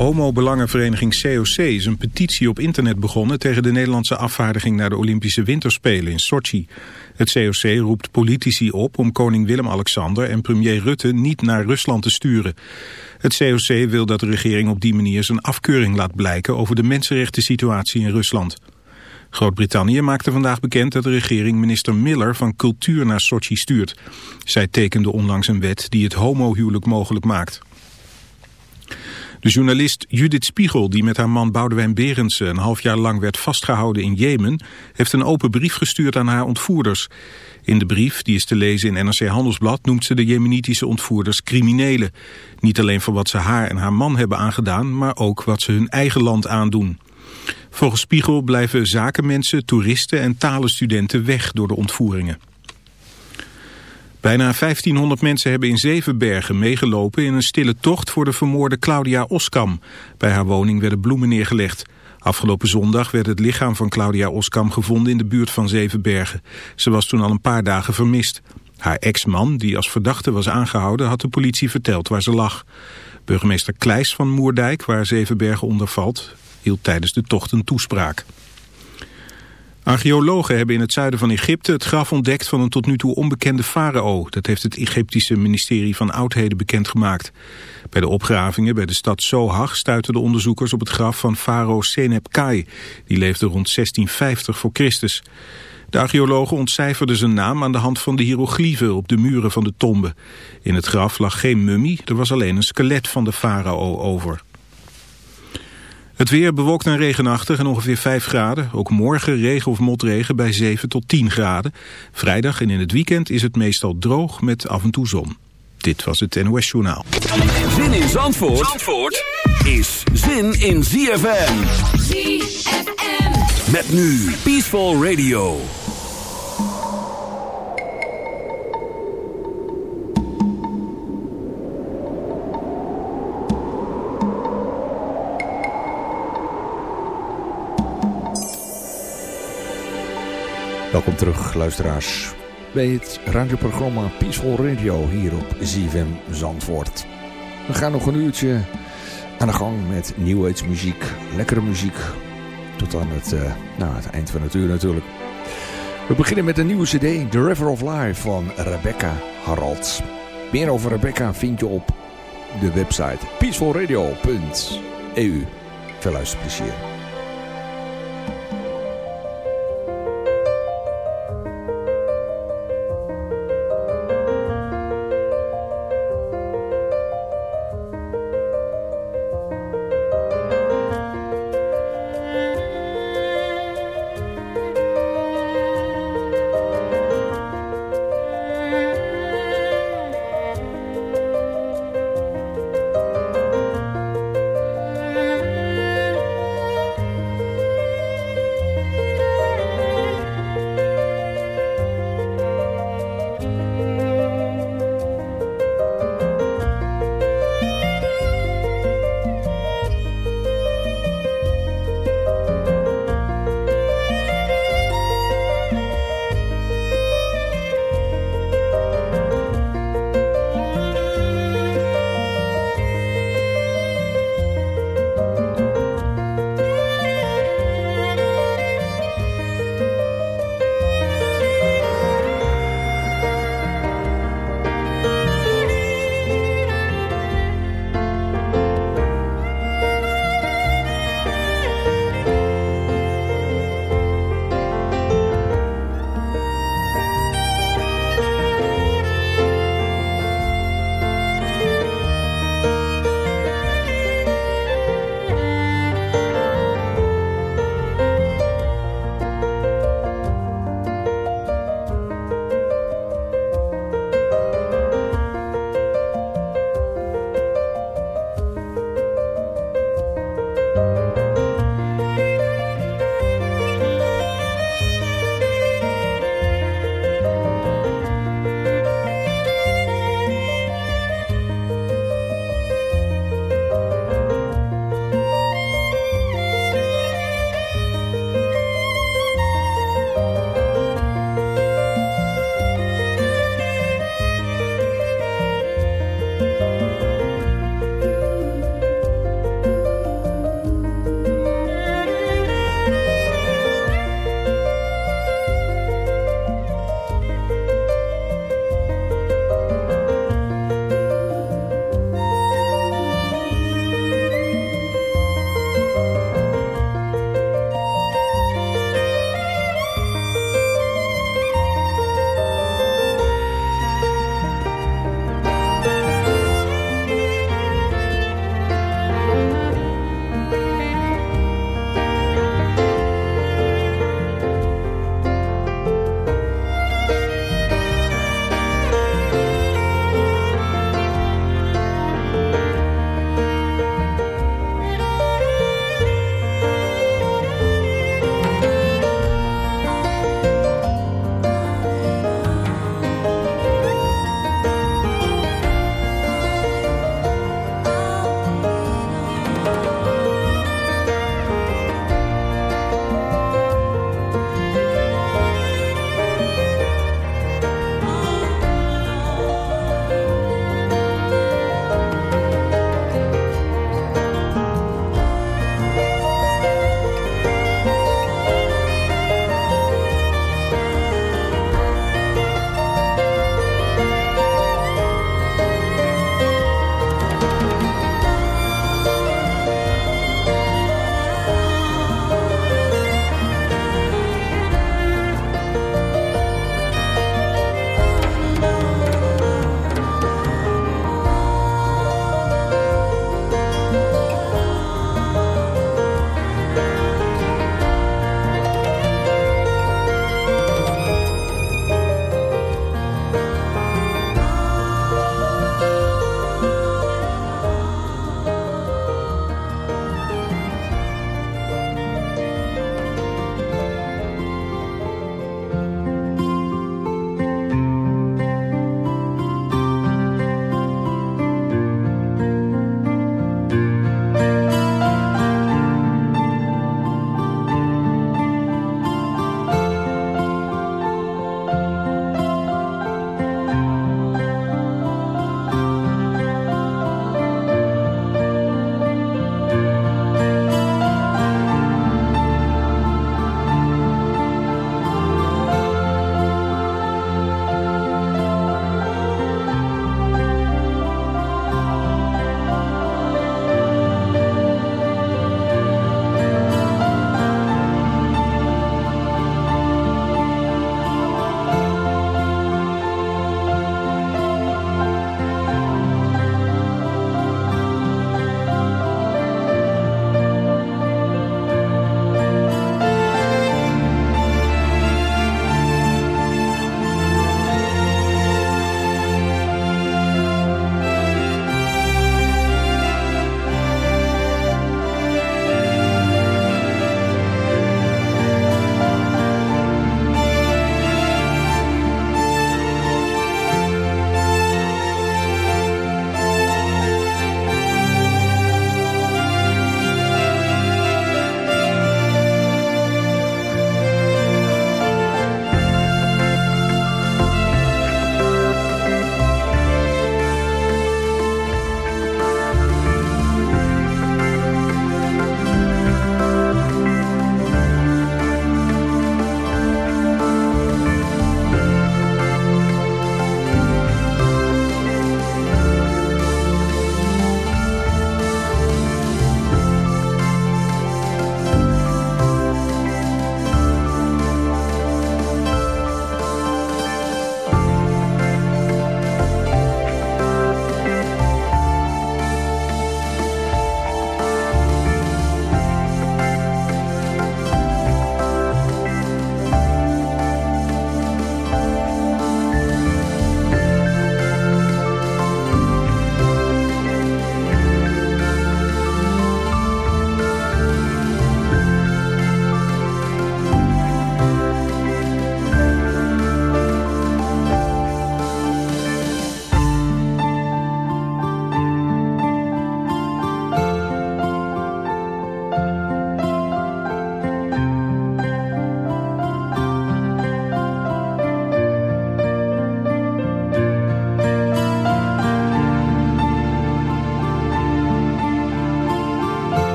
Homo-belangenvereniging COC is een petitie op internet begonnen... tegen de Nederlandse afvaardiging naar de Olympische Winterspelen in Sochi. Het COC roept politici op om koning Willem-Alexander en premier Rutte niet naar Rusland te sturen. Het COC wil dat de regering op die manier zijn afkeuring laat blijken... over de mensenrechten situatie in Rusland. Groot-Brittannië maakte vandaag bekend dat de regering minister Miller van Cultuur naar Sochi stuurt. Zij tekende onlangs een wet die het homohuwelijk mogelijk maakt. De journalist Judith Spiegel, die met haar man Boudewijn Berendsen een half jaar lang werd vastgehouden in Jemen, heeft een open brief gestuurd aan haar ontvoerders. In de brief, die is te lezen in NRC Handelsblad, noemt ze de jemenitische ontvoerders criminelen. Niet alleen voor wat ze haar en haar man hebben aangedaan, maar ook wat ze hun eigen land aandoen. Volgens Spiegel blijven zakenmensen, toeristen en talenstudenten weg door de ontvoeringen. Bijna 1500 mensen hebben in Zevenbergen meegelopen in een stille tocht voor de vermoorde Claudia Oskam. Bij haar woning werden bloemen neergelegd. Afgelopen zondag werd het lichaam van Claudia Oskam gevonden in de buurt van Zevenbergen. Ze was toen al een paar dagen vermist. Haar ex-man, die als verdachte was aangehouden, had de politie verteld waar ze lag. Burgemeester Kleis van Moerdijk, waar Zevenbergen onder valt, hield tijdens de tocht een toespraak. Archeologen hebben in het zuiden van Egypte het graf ontdekt van een tot nu toe onbekende farao. Dat heeft het Egyptische ministerie van Oudheden bekendgemaakt. Bij de opgravingen bij de stad Sohag stuiten de onderzoekers op het graf van farao Seneb-Kai. Die leefde rond 1650 voor Christus. De archeologen ontcijferden zijn naam aan de hand van de hieroglyphen op de muren van de tombe. In het graf lag geen mummie, er was alleen een skelet van de farao over. Het weer bewolkt en regenachtig en ongeveer 5 graden. Ook morgen regen of motregen bij 7 tot 10 graden. Vrijdag en in het weekend is het meestal droog met af en toe zon. Dit was het NOS Journaal. Zin in Zandvoort, Zandvoort is zin in ZFM. ZFM. Met nu Peaceful Radio. Welkom terug, luisteraars, bij het radioprogramma Peaceful Radio hier op ZFM Zandvoort. We gaan nog een uurtje aan de gang met New Age muziek, lekkere muziek, tot aan het, eh, nou, het eind van het uur natuurlijk. We beginnen met een nieuwe cd, The River of Life van Rebecca Haralds. Meer over Rebecca vind je op de website peacefulradio.eu. Veel luisterplezier.